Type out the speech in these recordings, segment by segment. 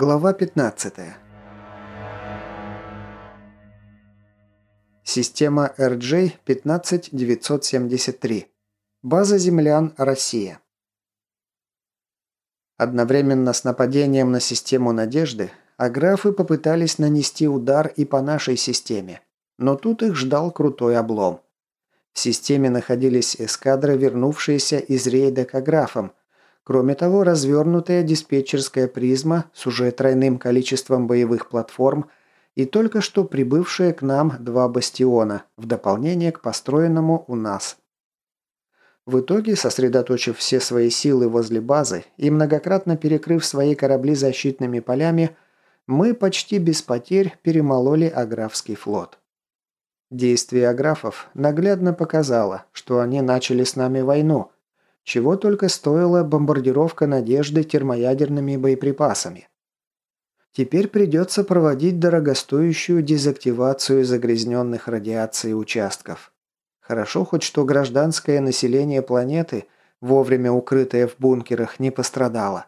Глава 15. Система RJ-15973. База землян Россия. Одновременно с нападением на систему «Надежды» аграфы попытались нанести удар и по нашей системе, но тут их ждал крутой облом. В системе находились эскадры, вернувшиеся из рейда к аграфам, Кроме того, развернутая диспетчерская призма с уже тройным количеством боевых платформ и только что прибывшие к нам два бастиона, в дополнение к построенному у нас. В итоге, сосредоточив все свои силы возле базы и многократно перекрыв свои корабли защитными полями, мы почти без потерь перемололи Аграфский флот. Действие Аграфов наглядно показало, что они начали с нами войну – чего только стоила бомбардировка «Надежды» термоядерными боеприпасами. Теперь придется проводить дорогостоящую дезактивацию загрязненных радиацией участков. Хорошо хоть что гражданское население планеты, вовремя укрытое в бункерах, не пострадало.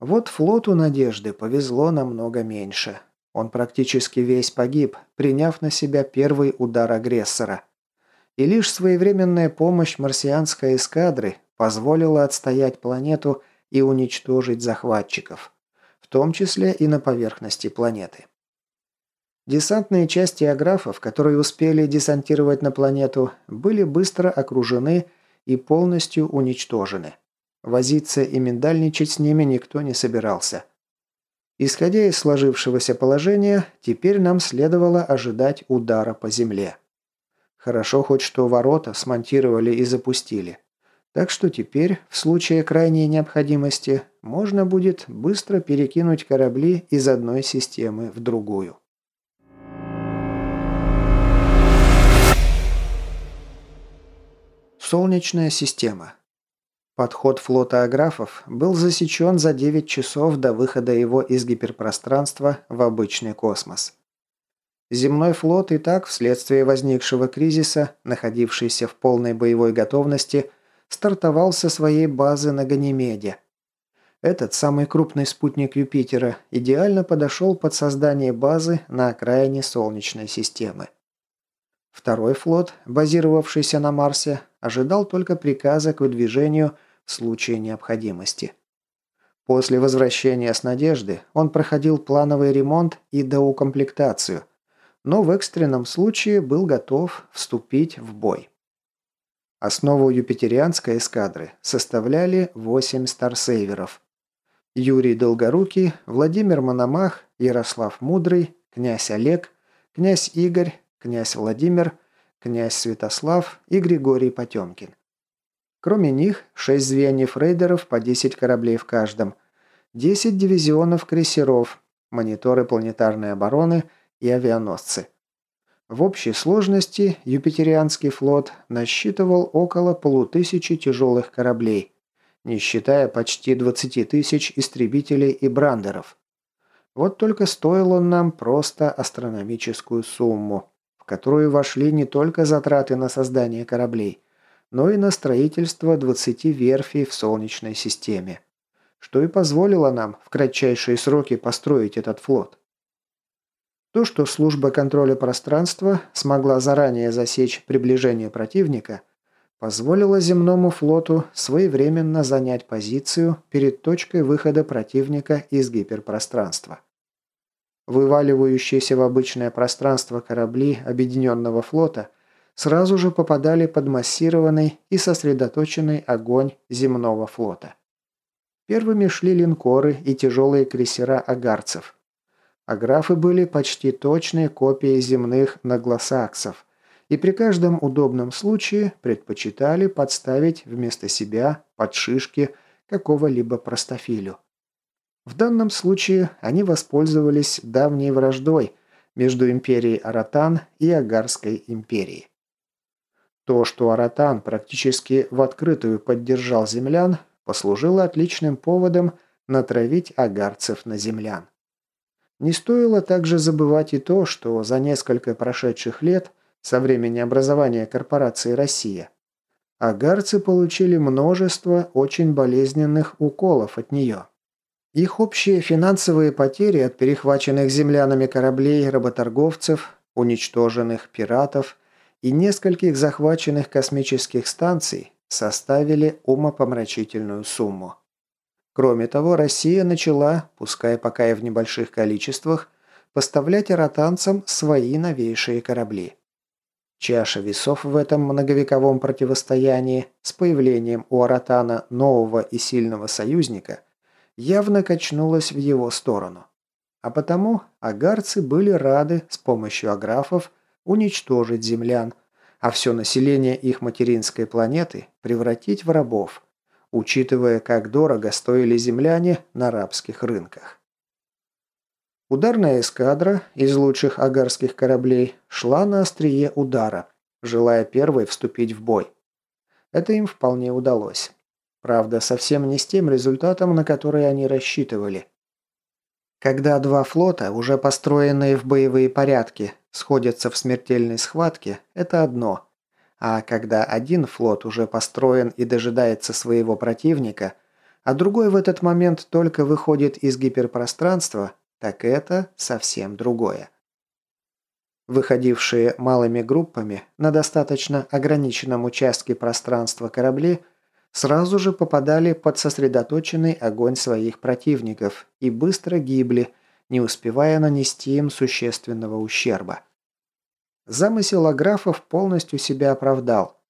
Вот флоту «Надежды» повезло намного меньше. Он практически весь погиб, приняв на себя первый удар агрессора – и лишь своевременная помощь марсианской эскадры позволила отстоять планету и уничтожить захватчиков, в том числе и на поверхности планеты. Десантные части аграфов, которые успели десантировать на планету, были быстро окружены и полностью уничтожены. Возиться и миндальничать с ними никто не собирался. Исходя из сложившегося положения, теперь нам следовало ожидать удара по земле. Хорошо хоть что ворота смонтировали и запустили. Так что теперь, в случае крайней необходимости, можно будет быстро перекинуть корабли из одной системы в другую. Солнечная система. Подход флота аграфов был засечен за 9 часов до выхода его из гиперпространства в обычный космос. Земной флот и так, вследствие возникшего кризиса, находившийся в полной боевой готовности, стартовал со своей базы на Ганимеде. Этот самый крупный спутник Юпитера идеально подошел под создание базы на окраине Солнечной системы. Второй флот, базировавшийся на Марсе, ожидал только приказа к выдвижению в случае необходимости. После возвращения с Надежды он проходил плановый ремонт и доукомплектацию – но в экстренном случае был готов вступить в бой. Основу юпитерианской эскадры составляли 8 старсейверов. Юрий Долгорукий, Владимир Мономах, Ярослав Мудрый, князь Олег, князь Игорь, князь Владимир, князь Святослав и Григорий Потемкин. Кроме них, 6 звеньев рейдеров по 10 кораблей в каждом, 10 дивизионов крейсеров, мониторы планетарной обороны – и авианосцы. В общей сложности Юпитерианский флот насчитывал около полутысячи тяжелых кораблей, не считая почти 20 тысяч истребителей и брандеров. Вот только стоил он нам просто астрономическую сумму, в которую вошли не только затраты на создание кораблей, но и на строительство 20 верфей в Солнечной системе, что и позволило нам в кратчайшие сроки построить этот флот. То, что служба контроля пространства смогла заранее засечь приближение противника, позволило земному флоту своевременно занять позицию перед точкой выхода противника из гиперпространства. Вываливающиеся в обычное пространство корабли Объединенного флота сразу же попадали под массированный и сосредоточенный огонь земного флота. Первыми шли линкоры и тяжелые крейсера агарцев – а графы были почти точные копии земных наглосаксов и при каждом удобном случае предпочитали подставить вместо себя подшишки какого-либо простофилю. В данном случае они воспользовались давней враждой между империей Аратан и Агарской империей. То, что Аратан практически в открытую поддержал землян, послужило отличным поводом натравить агарцев на землян. Не стоило также забывать и то, что за несколько прошедших лет со времени образования корпорации «Россия» агарцы получили множество очень болезненных уколов от нее. Их общие финансовые потери от перехваченных землянами кораблей работорговцев, уничтоженных пиратов и нескольких захваченных космических станций составили умопомрачительную сумму. Кроме того, Россия начала, пускай пока и в небольших количествах, поставлять аратанцам свои новейшие корабли. Чаша весов в этом многовековом противостоянии с появлением у Аратана нового и сильного союзника явно качнулась в его сторону. А потому агарцы были рады с помощью аграфов уничтожить землян, а все население их материнской планеты превратить в рабов, учитывая, как дорого стоили земляне на рабских рынках. Ударная эскадра из лучших агарских кораблей шла на острие удара, желая первой вступить в бой. Это им вполне удалось. Правда, совсем не с тем результатом, на который они рассчитывали. Когда два флота, уже построенные в боевые порядки, сходятся в смертельной схватке, это одно. А когда один флот уже построен и дожидается своего противника, а другой в этот момент только выходит из гиперпространства – так это совсем другое. Выходившие малыми группами на достаточно ограниченном участке пространства корабли сразу же попадали под сосредоточенный огонь своих противников и быстро гибли, не успевая нанести им существенного ущерба. Замысел аграфов полностью себя оправдал.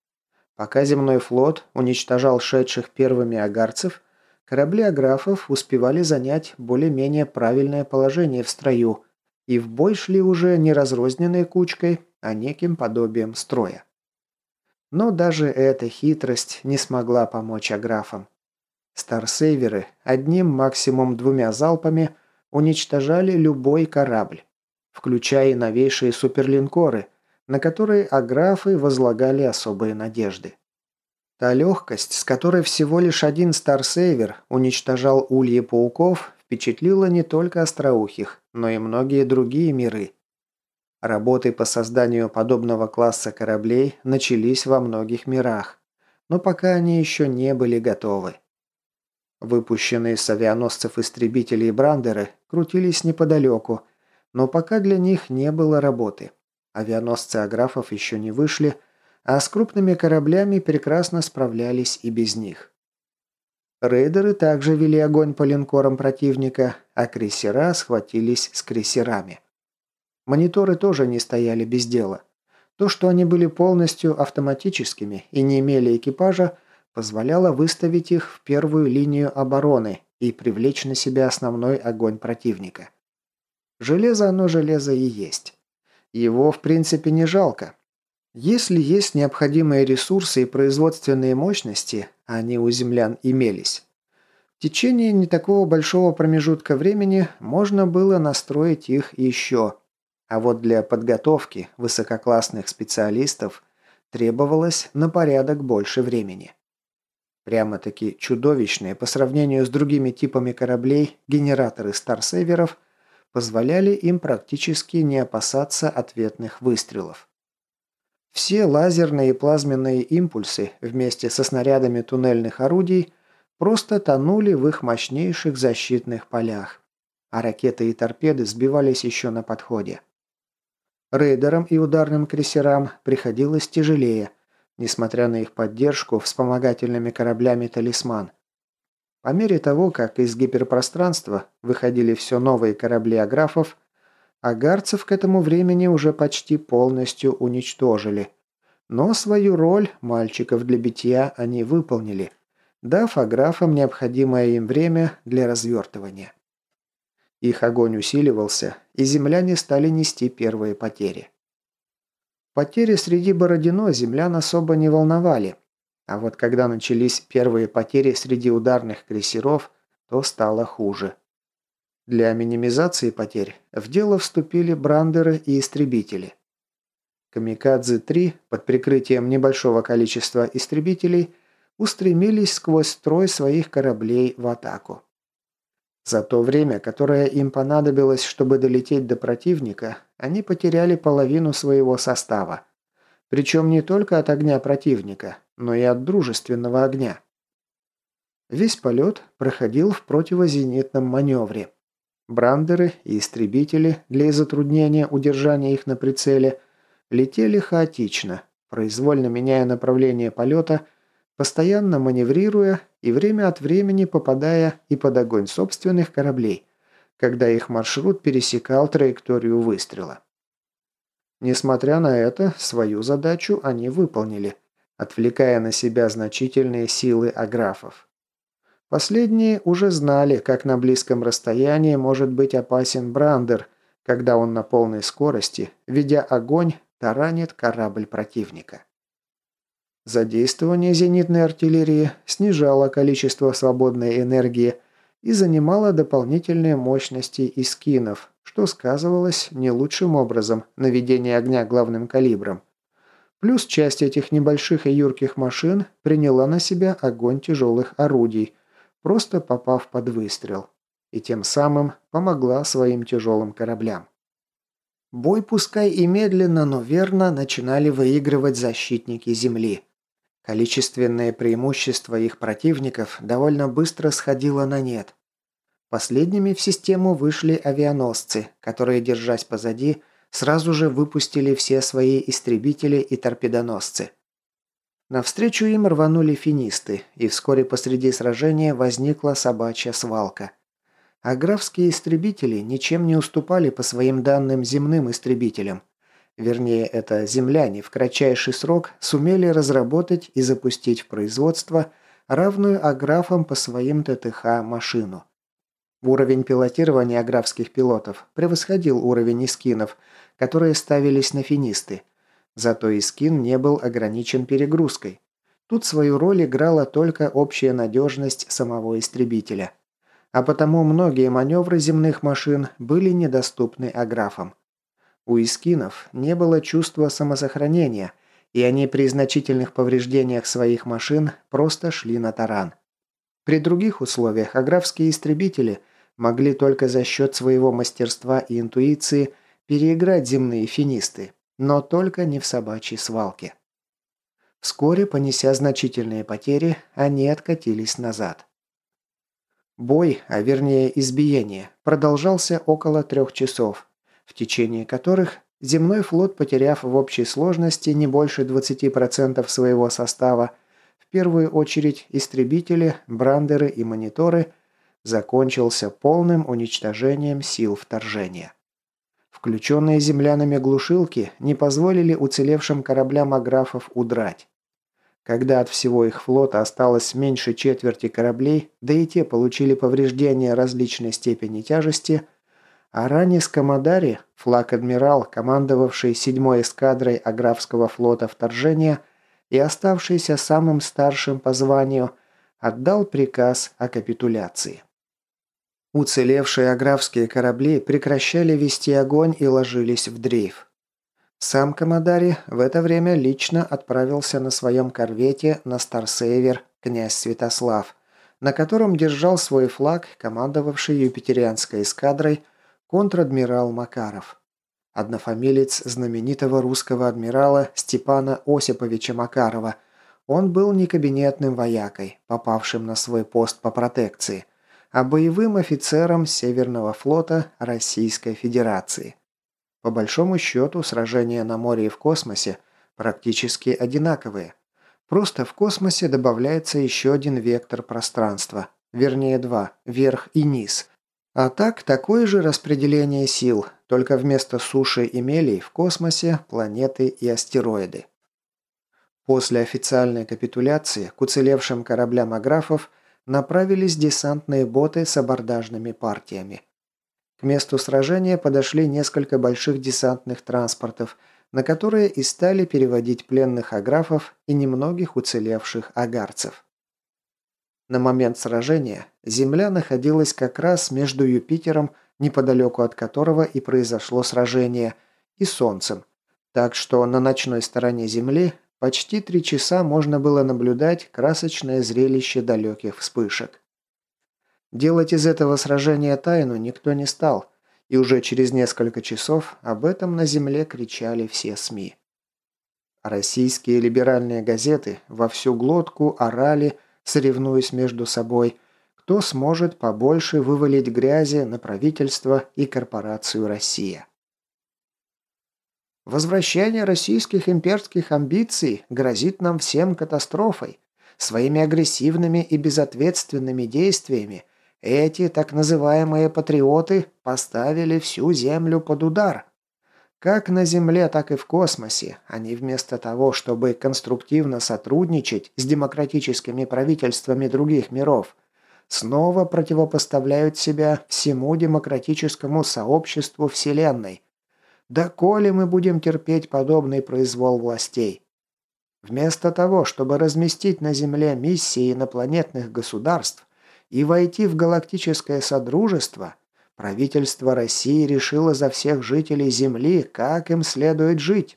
Пока земной флот уничтожал шедших первыми агарцев – Корабли аграфов успевали занять более-менее правильное положение в строю, и в бой шли уже не разрозненной кучкой, а неким подобием строя. Но даже эта хитрость не смогла помочь аграфам. Старсейверы одним максимум двумя залпами уничтожали любой корабль, включая и новейшие суперлинкоры, на которые аграфы возлагали особые надежды. Та легкость, с которой всего лишь один Старсейвер уничтожал ульи пауков, впечатлила не только остроухих, но и многие другие миры. Работы по созданию подобного класса кораблей начались во многих мирах, но пока они еще не были готовы. Выпущенные с авианосцев истребители и брандеры крутились неподалеку, но пока для них не было работы. Авианосцы Аграфов еще не вышли – а с крупными кораблями прекрасно справлялись и без них. Рейдеры также вели огонь по линкорам противника, а крейсера схватились с крейсерами. Мониторы тоже не стояли без дела. То, что они были полностью автоматическими и не имели экипажа, позволяло выставить их в первую линию обороны и привлечь на себя основной огонь противника. Железо оно железо и есть. Его, в принципе, не жалко, если есть необходимые ресурсы и производственные мощности, они у землян имелись, в течение не такого большого промежутка времени можно было настроить их еще. А вот для подготовки высококлассных специалистов требовалось на порядок больше времени. Прямо-таки чудовищные по сравнению с другими типами кораблей генераторы старсеверов позволяли им практически не опасаться ответных выстрелов. Все лазерные и плазменные импульсы вместе со снарядами туннельных орудий просто тонули в их мощнейших защитных полях, а ракеты и торпеды сбивались еще на подходе. Рейдерам и ударным крейсерам приходилось тяжелее, несмотря на их поддержку вспомогательными кораблями «Талисман». По мере того, как из гиперпространства выходили все новые корабли аграфов, Агарцев к этому времени уже почти полностью уничтожили. Но свою роль мальчиков для битья они выполнили, дав аграфам необходимое им время для развертывания. Их огонь усиливался, и земляне стали нести первые потери. Потери среди Бородино землян особо не волновали, а вот когда начались первые потери среди ударных крейсеров, то стало хуже. Для минимизации потерь в дело вступили брандеры и истребители. Камикадзе-3 под прикрытием небольшого количества истребителей устремились сквозь строй своих кораблей в атаку. За то время, которое им понадобилось, чтобы долететь до противника, они потеряли половину своего состава. Причем не только от огня противника, но и от дружественного огня. Весь полет проходил в противозенитном маневре. Брандеры и истребители для затруднения удержания их на прицеле летели хаотично, произвольно меняя направление полета, постоянно маневрируя и время от времени попадая и под огонь собственных кораблей, когда их маршрут пересекал траекторию выстрела. Несмотря на это, свою задачу они выполнили, отвлекая на себя значительные силы аграфов. Последние уже знали, как на близком расстоянии может быть опасен Брандер, когда он на полной скорости, ведя огонь, таранит корабль противника. Задействование зенитной артиллерии снижало количество свободной энергии и занимало дополнительные мощности и скинов, что сказывалось не лучшим образом на ведении огня главным калибром. Плюс часть этих небольших и юрких машин приняла на себя огонь тяжелых орудий, просто попав под выстрел, и тем самым помогла своим тяжелым кораблям. Бой пускай и медленно, но верно начинали выигрывать защитники Земли. Количественное преимущество их противников довольно быстро сходило на нет. Последними в систему вышли авианосцы, которые, держась позади, сразу же выпустили все свои истребители и торпедоносцы. Навстречу им рванули финисты, и вскоре посреди сражения возникла собачья свалка – а истребители ничем не уступали по своим данным земным истребителям. Вернее, это земляне в кратчайший срок сумели разработать и запустить в производство равную аграфам по своим ТТХ машину. Уровень пилотирования аграфских пилотов превосходил уровень искинов, которые ставились на финисты. Зато искин не был ограничен перегрузкой. Тут свою роль играла только общая надежность самого истребителя – а потому многие маневры земных машин были недоступны аграфам. У искинов не было чувства самосохранения, и они при значительных повреждениях своих машин просто шли на таран. При других условиях аграфские истребители могли только за счет своего мастерства и интуиции переиграть земные финисты, но только не в собачьей свалке. Вскоре, понеся значительные потери, они откатились назад. Бой, а вернее избиение, продолжался около трех часов, в течение которых земной флот, потеряв в общей сложности не больше 20% своего состава, в первую очередь истребители, брандеры и мониторы, закончился полным уничтожением сил вторжения. Включенные землянами глушилки не позволили уцелевшим кораблям аграфов удрать. Когда от всего их флота осталось меньше четверти кораблей, да и те получили повреждения различной степени тяжести, Аранис Камадари, флаг-адмирал, командовавший седьмой эскадрой Аграфского флота вторжения и оставшийся самым старшим по званию, отдал приказ о капитуляции. Уцелевшие аграфские корабли прекращали вести огонь и ложились в дрейф. Сам Камадари в это время лично отправился на своем корвете на Старсейвер князь Святослав, на котором держал свой флаг командовавший юпитерианской эскадрой контр-адмирал Макаров. Однофамилец знаменитого русского адмирала Степана Осиповича Макарова. Он был не кабинетным воякой, попавшим на свой пост по протекции, а боевым офицером Северного флота Российской Федерации – по большому счету, сражения на море и в космосе практически одинаковые. Просто в космосе добавляется еще один вектор пространства, вернее два, верх и низ. А так, такое же распределение сил, только вместо суши и мелей в космосе планеты и астероиды. После официальной капитуляции к уцелевшим кораблям аграфов направились десантные боты с абордажными партиями – к месту сражения подошли несколько больших десантных транспортов, на которые и стали переводить пленных аграфов и немногих уцелевших агарцев. На момент сражения Земля находилась как раз между Юпитером, неподалеку от которого и произошло сражение, и Солнцем, так что на ночной стороне Земли почти три часа можно было наблюдать красочное зрелище далеких вспышек. Делать из этого сражения тайну никто не стал, и уже через несколько часов об этом на земле кричали все СМИ. Российские либеральные газеты во всю глотку орали соревнуясь между собой, кто сможет побольше вывалить грязи на правительство и корпорацию «Россия». Возвращение российских имперских амбиций грозит нам всем катастрофой. Своими агрессивными и безответственными действиями эти так называемые патриоты поставили всю Землю под удар. Как на Земле, так и в космосе они вместо того, чтобы конструктивно сотрудничать с демократическими правительствами других миров, снова противопоставляют себя всему демократическому сообществу Вселенной. Да коли мы будем терпеть подобный произвол властей? Вместо того, чтобы разместить на Земле миссии инопланетных государств и войти в галактическое содружество, правительство России решило за всех жителей Земли, как им следует жить.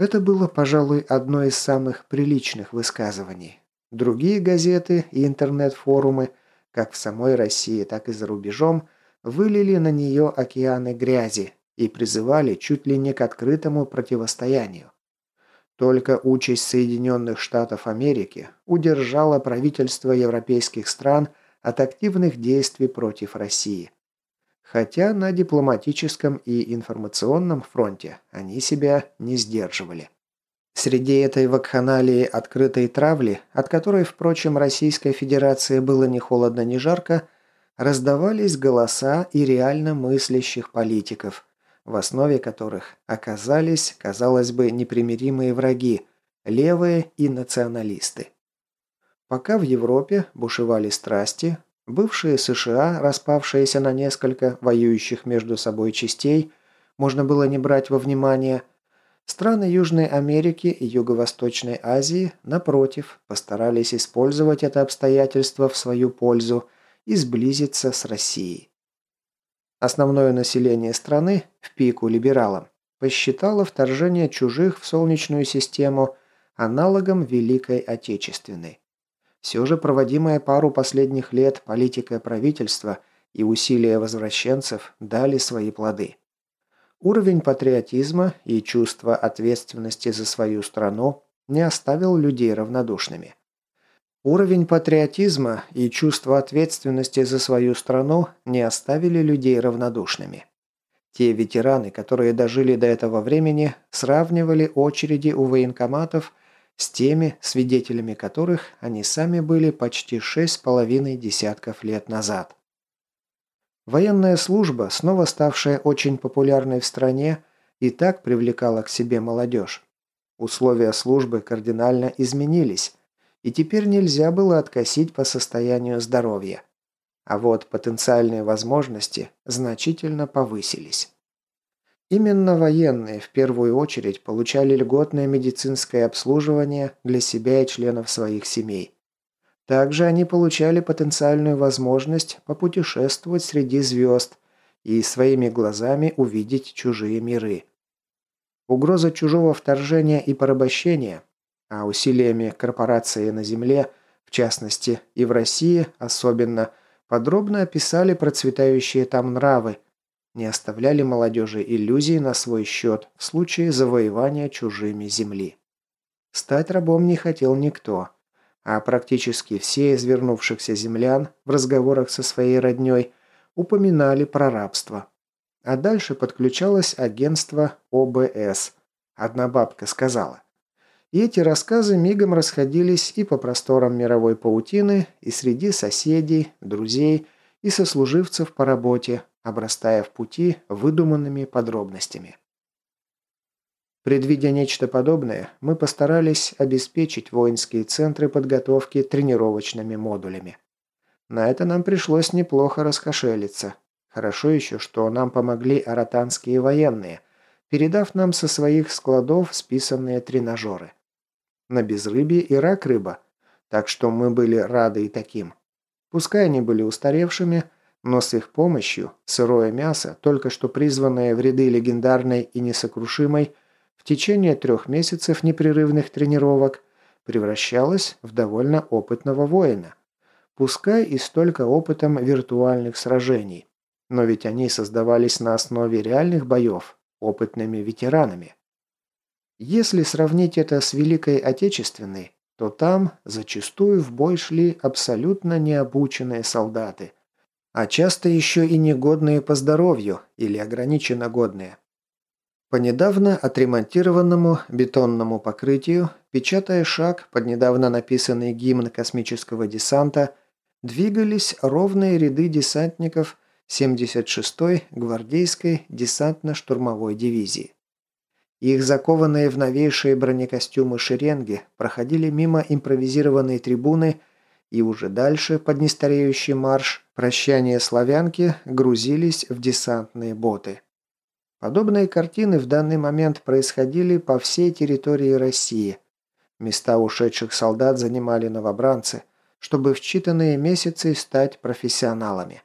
Это было, пожалуй, одно из самых приличных высказываний. Другие газеты и интернет-форумы, как в самой России, так и за рубежом, вылили на нее океаны грязи и призывали чуть ли не к открытому противостоянию. Только участь Соединенных Штатов Америки удержала правительство европейских стран от активных действий против России. Хотя на дипломатическом и информационном фронте они себя не сдерживали. Среди этой вакханалии открытой травли, от которой, впрочем, Российской Федерации было ни холодно, ни жарко, раздавались голоса и реально мыслящих политиков – в основе которых оказались, казалось бы, непримиримые враги – левые и националисты. Пока в Европе бушевали страсти, бывшие США, распавшиеся на несколько воюющих между собой частей, можно было не брать во внимание, страны Южной Америки и Юго-Восточной Азии, напротив, постарались использовать это обстоятельство в свою пользу и сблизиться с Россией. Основное население страны, в пику либералам, посчитало вторжение чужих в Солнечную систему аналогом Великой Отечественной. Все же проводимая пару последних лет политика правительства и усилия возвращенцев дали свои плоды. Уровень патриотизма и чувства ответственности за свою страну не оставил людей равнодушными. Уровень патриотизма и чувство ответственности за свою страну не оставили людей равнодушными. Те ветераны, которые дожили до этого времени, сравнивали очереди у военкоматов с теми, свидетелями которых они сами были почти шесть с половиной десятков лет назад. Военная служба, снова ставшая очень популярной в стране, и так привлекала к себе молодежь. Условия службы кардинально изменились, и теперь нельзя было откосить по состоянию здоровья. А вот потенциальные возможности значительно повысились. Именно военные в первую очередь получали льготное медицинское обслуживание для себя и членов своих семей. Также они получали потенциальную возможность попутешествовать среди звезд и своими глазами увидеть чужие миры. Угроза чужого вторжения и порабощения а усилиями корпорации на Земле, в частности и в России особенно, подробно описали процветающие там нравы, не оставляли молодежи иллюзий на свой счет в случае завоевания чужими земли. Стать рабом не хотел никто, а практически все из вернувшихся землян в разговорах со своей родней упоминали про рабство. А дальше подключалось агентство ОБС. Одна бабка сказала – и эти рассказы мигом расходились и по просторам мировой паутины, и среди соседей, друзей и сослуживцев по работе, обрастая в пути выдуманными подробностями. Предвидя нечто подобное, мы постарались обеспечить воинские центры подготовки тренировочными модулями. На это нам пришлось неплохо раскошелиться. Хорошо еще, что нам помогли аратанские военные, передав нам со своих складов списанные тренажеры. На безрыбье и рак рыба. Так что мы были рады и таким. Пускай они были устаревшими, но с их помощью сырое мясо, только что призванное в ряды легендарной и несокрушимой, в течение трех месяцев непрерывных тренировок превращалось в довольно опытного воина. Пускай и столько опытом виртуальных сражений. Но ведь они создавались на основе реальных боев, опытными ветеранами. Если сравнить это с Великой Отечественной, то там зачастую в бой шли абсолютно необученные солдаты, а часто еще и негодные по здоровью или ограниченно годные. По недавно отремонтированному бетонному покрытию, печатая шаг под недавно написанный гимн космического десанта, двигались ровные ряды десантников 76-й гвардейской десантно-штурмовой дивизии. Их закованные в новейшие бронекостюмы шеренги проходили мимо импровизированной трибуны и уже дальше, под нестареющий марш «Прощание славянки», грузились в десантные боты – Подобные картины в данный момент происходили по всей территории России. Места ушедших солдат занимали новобранцы, чтобы в считанные месяцы стать профессионалами.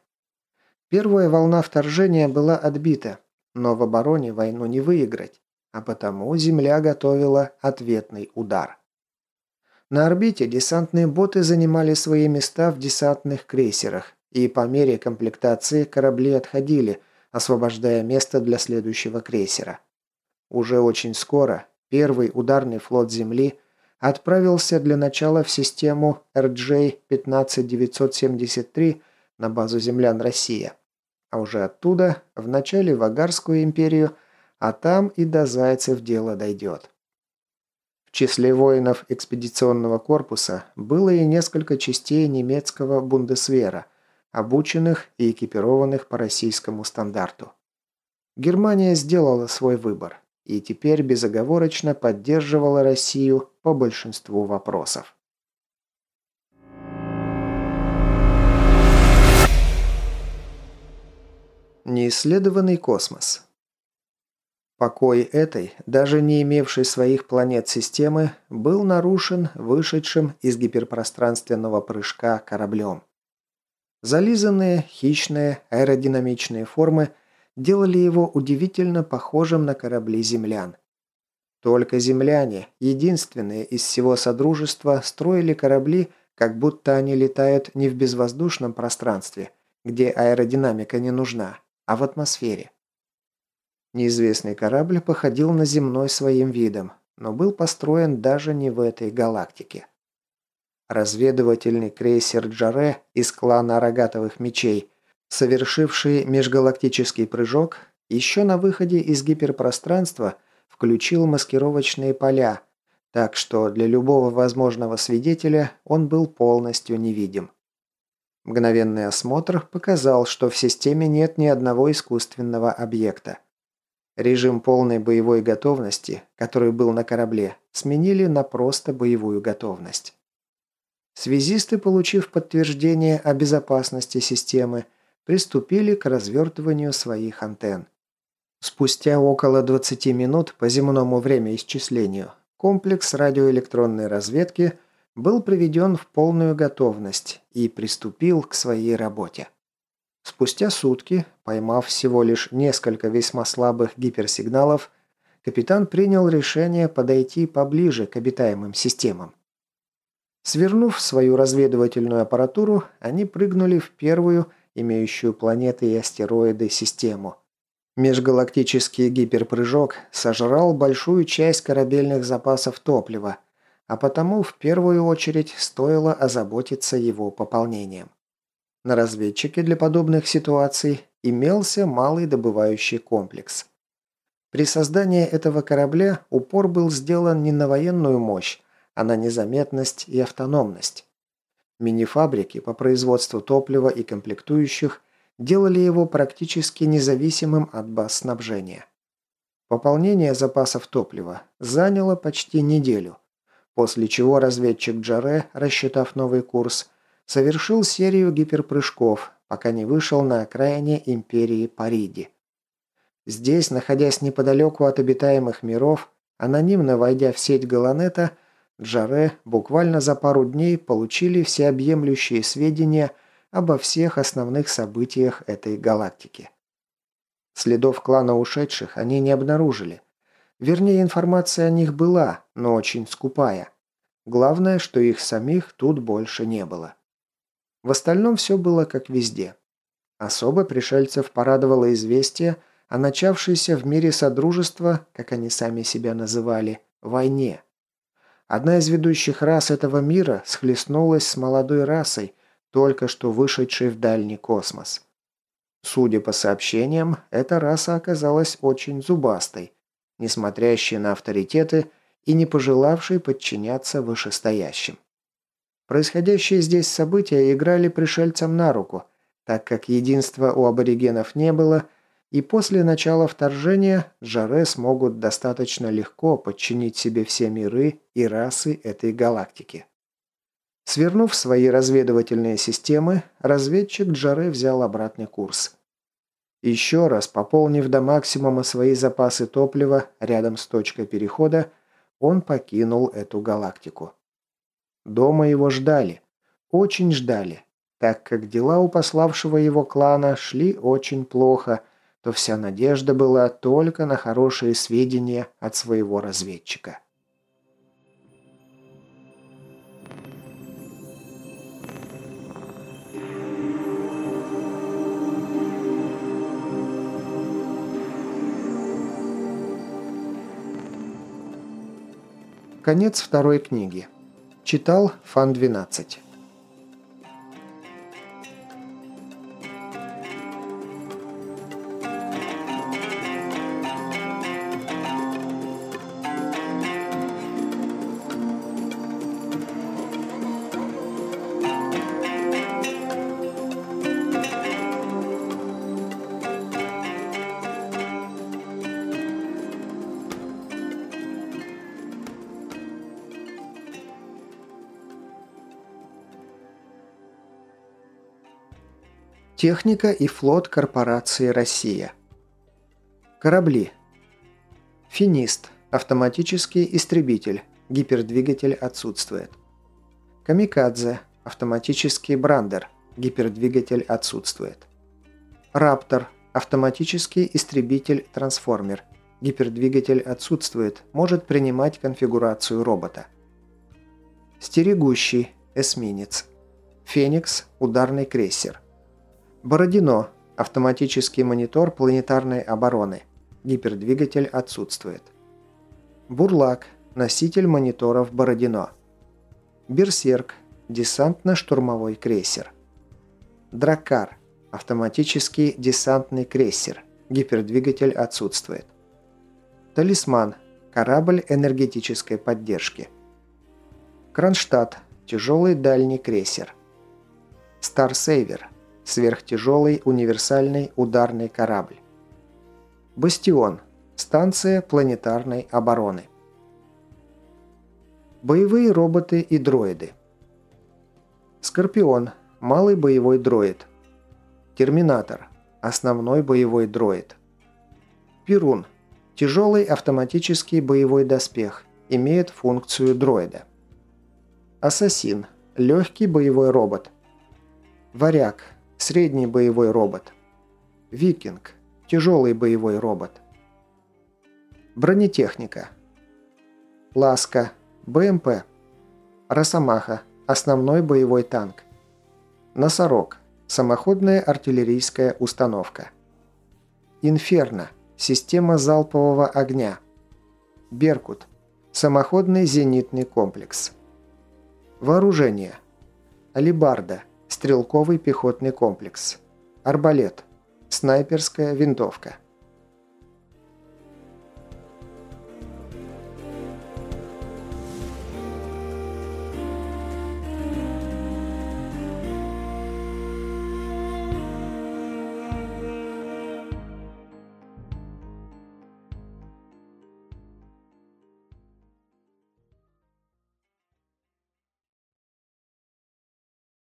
Первая волна вторжения была отбита, но в обороне войну не выиграть, а потому Земля готовила ответный удар. На орбите десантные боты занимали свои места в десантных крейсерах, и по мере комплектации корабли отходили – освобождая место для следующего крейсера. Уже очень скоро первый ударный флот Земли отправился для начала в систему RJ-15973 на базу землян Россия, а уже оттуда в начале в Агарскую империю, а там и до Зайцев дело дойдет. В числе воинов экспедиционного корпуса было и несколько частей немецкого бундесвера – обученных и экипированных по российскому стандарту. Германия сделала свой выбор и теперь безоговорочно поддерживала Россию по большинству вопросов. Неисследованный космос Покой этой, даже не имевшей своих планет системы, был нарушен вышедшим из гиперпространственного прыжка кораблем. Зализанные, хищные, аэродинамичные формы делали его удивительно похожим на корабли землян. Только земляне, единственные из всего Содружества, строили корабли, как будто они летают не в безвоздушном пространстве, где аэродинамика не нужна, а в атмосфере. Неизвестный корабль походил на земной своим видом, но был построен даже не в этой галактике. Разведывательный крейсер Джаре из клана Рогатовых Мечей, совершивший межгалактический прыжок, еще на выходе из гиперпространства включил маскировочные поля, так что для любого возможного свидетеля он был полностью невидим. Мгновенный осмотр показал, что в системе нет ни одного искусственного объекта. Режим полной боевой готовности, который был на корабле, сменили на просто боевую готовность. Связисты, получив подтверждение о безопасности системы, приступили к развертыванию своих антенн. Спустя около 20 минут по земному времяисчислению комплекс радиоэлектронной разведки был приведен в полную готовность и приступил к своей работе. Спустя сутки, поймав всего лишь несколько весьма слабых гиперсигналов, капитан принял решение подойти поближе к обитаемым системам. Свернув свою разведывательную аппаратуру, они прыгнули в первую, имеющую планеты и астероиды, систему. Межгалактический гиперпрыжок сожрал большую часть корабельных запасов топлива, а потому в первую очередь стоило озаботиться его пополнением. На разведчике для подобных ситуаций имелся малый добывающий комплекс. При создании этого корабля упор был сделан не на военную мощь, а на незаметность и автономность. Мини-фабрики по производству топлива и комплектующих делали его практически независимым от баз снабжения. Пополнение запасов топлива заняло почти неделю, после чего разведчик Джаре, рассчитав новый курс, совершил серию гиперпрыжков, пока не вышел на окраине империи Париди. Здесь, находясь неподалеку от обитаемых миров, анонимно войдя в сеть Галанета, Джаре буквально за пару дней получили всеобъемлющие сведения обо всех основных событиях этой галактики. Следов клана ушедших они не обнаружили. Вернее, информация о них была, но очень скупая. Главное, что их самих тут больше не было. В остальном все было как везде. Особо пришельцев порадовало известие о начавшейся в мире Содружества, как они сами себя называли, войне. Одна из ведущих рас этого мира схлестнулась с молодой расой, только что вышедшей в дальний космос. Судя по сообщениям, эта раса оказалась очень зубастой, несмотрящей на авторитеты и не пожелавшей подчиняться вышестоящим. Происходящие здесь события играли пришельцам на руку, так как единства у аборигенов не было, и после начала вторжения Джаре смогут достаточно легко подчинить себе все миры и расы этой галактики. Свернув свои разведывательные системы, разведчик Джаре взял обратный курс. Еще раз пополнив до максимума свои запасы топлива рядом с точкой перехода, он покинул эту галактику. Дома его ждали. Очень ждали. Так как дела у пославшего его клана шли очень плохо, то вся надежда была только на хорошие сведения от своего разведчика. Конец второй книги. Читал Фан 12. Техника и флот корпорации «Россия». Корабли. Финист. Автоматический истребитель. Гипердвигатель отсутствует. Камикадзе. Автоматический брандер. Гипердвигатель отсутствует. Раптор. Автоматический истребитель-трансформер. Гипердвигатель отсутствует, может принимать конфигурацию робота. Стерегущий. Эсминец. Феникс. Ударный крейсер. Бородино. Автоматический монитор планетарной обороны. Гипердвигатель отсутствует. Бурлак. Носитель мониторов Бородино. Берсерк. Десантно-штурмовой крейсер. Дракар. Автоматический десантный крейсер. Гипердвигатель отсутствует. Талисман. Корабль энергетической поддержки. Кронштадт. Тяжелый дальний крейсер. Старсейвер. Сверхтяжелый универсальный ударный корабль. Бастион. Станция планетарной обороны. Боевые роботы и дроиды. Скорпион. Малый боевой дроид. Терминатор. Основной боевой дроид. Перун. Тяжелый автоматический боевой доспех. Имеет функцию дроида. Ассасин. Легкий боевой робот. Варяг. Средний боевой робот. Викинг. Тяжелый боевой робот. Бронетехника. Ласка. БМП. Росомаха. Основной боевой танк. Носорог. Самоходная артиллерийская установка. Инферно. Система залпового огня. Беркут. Самоходный зенитный комплекс. Вооружение. Алибарда. Стрелковый пехотный комплекс. Арбалет. Снайперская винтовка.